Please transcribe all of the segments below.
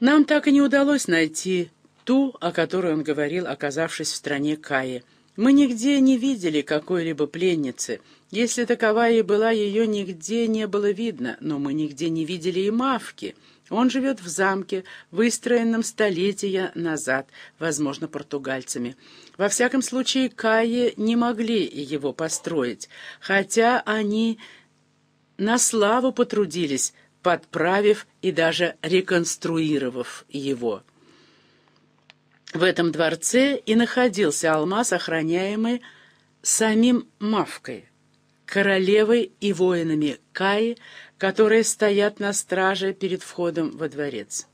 Нам так и не удалось найти ту, о которой он говорил, оказавшись в стране Каи. Мы нигде не видели какой-либо пленницы. Если таковая и была, ее нигде не было видно, но мы нигде не видели и Мавки. Он живет в замке, выстроенном столетия назад, возможно, португальцами. Во всяком случае, Каи не могли его построить, хотя они на славу потрудились, подправив и даже реконструировав его. В этом дворце и находился алмаз, охраняемый самим Мавкой, королевой и воинами Каи, которые стоят на страже перед входом во дворец.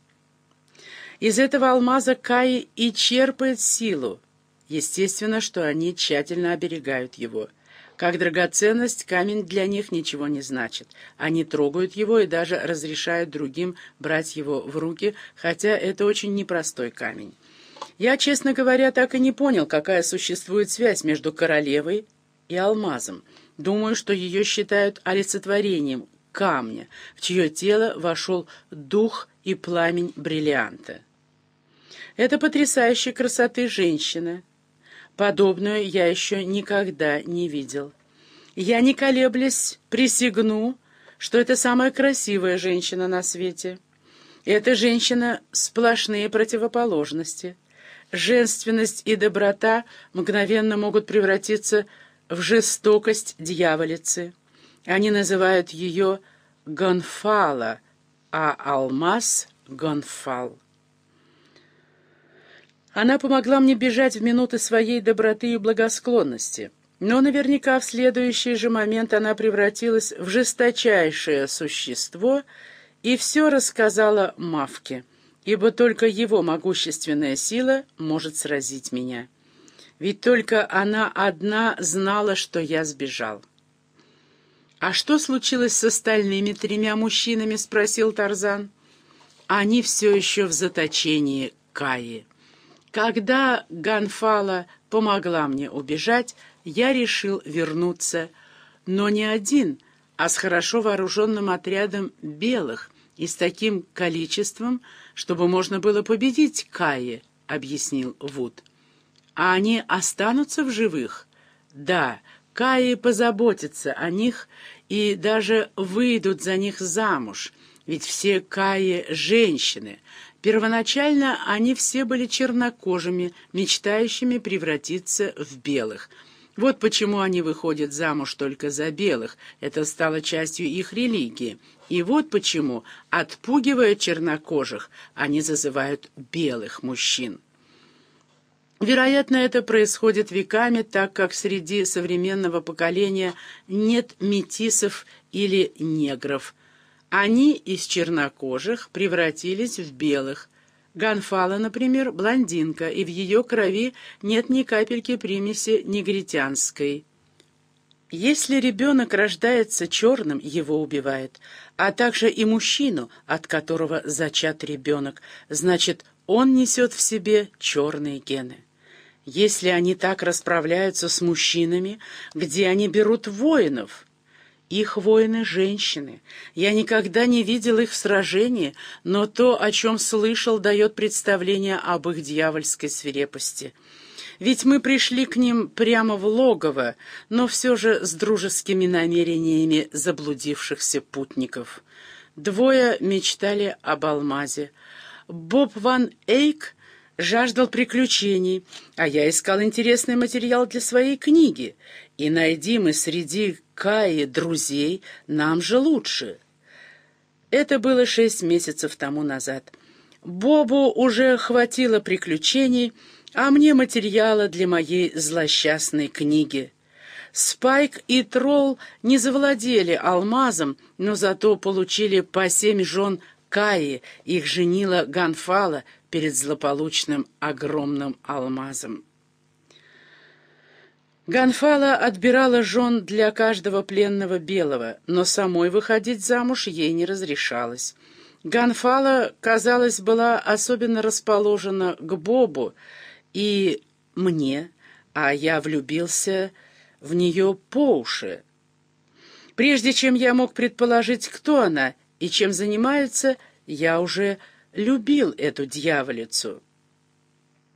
Из этого алмаза Каи и черпает силу. Естественно, что они тщательно оберегают его. Как драгоценность, камень для них ничего не значит. Они трогают его и даже разрешают другим брать его в руки, хотя это очень непростой камень. Я, честно говоря, так и не понял, какая существует связь между королевой и алмазом. Думаю, что ее считают олицетворением камня, в чье тело вошел дух и пламень бриллианта. Это потрясающей красоты женщина — Подобную я еще никогда не видел. Я, не колеблясь, присягну, что это самая красивая женщина на свете. Эта женщина — сплошные противоположности. Женственность и доброта мгновенно могут превратиться в жестокость дьяволицы. Они называют ее Гонфала, а алмаз — Гонфал. Она помогла мне бежать в минуты своей доброты и благосклонности. Но наверняка в следующий же момент она превратилась в жесточайшее существо и все рассказала Мавке, ибо только его могущественная сила может сразить меня. Ведь только она одна знала, что я сбежал. «А что случилось с остальными тремя мужчинами?» — спросил Тарзан. «Они все еще в заточении Каи». Когда Ганфала помогла мне убежать, я решил вернуться, но не один, а с хорошо вооруженным отрядом белых и с таким количеством, чтобы можно было победить Каи, — объяснил Вуд. А они останутся в живых? Да, Каи позаботятся о них и даже выйдут за них замуж, ведь все Каи — женщины, Первоначально они все были чернокожими, мечтающими превратиться в белых. Вот почему они выходят замуж только за белых, это стало частью их религии. И вот почему, отпугивая чернокожих, они зазывают белых мужчин. Вероятно, это происходит веками, так как среди современного поколения нет метисов или негров – они из чернокожих превратились в белых. Ганфала, например, блондинка, и в ее крови нет ни капельки примеси негритянской. Если ребенок рождается черным, его убивают, а также и мужчину, от которого зачат ребенок, значит, он несет в себе черные гены. Если они так расправляются с мужчинами, где они берут воинов – их воины — женщины. Я никогда не видел их в сражении, но то, о чем слышал, дает представление об их дьявольской свирепости. Ведь мы пришли к ним прямо в логово, но все же с дружескими намерениями заблудившихся путников. Двое мечтали об алмазе. Боб Ван Эйк жаждал приключений, а я искал интересный материал для своей книги. И найди мы среди Каи друзей, нам же лучше. Это было шесть месяцев тому назад. Бобу уже хватило приключений, а мне материала для моей злосчастной книги. Спайк и Тролл не завладели алмазом, но зато получили по семь жен Каи, их женила Ганфала перед злополучным огромным алмазом. Ганфала отбирала жен для каждого пленного белого, но самой выходить замуж ей не разрешалось. Ганфала, казалось, была особенно расположена к Бобу и мне, а я влюбился в нее по уши. Прежде чем я мог предположить, кто она и чем занимается, я уже любил эту дьяволицу.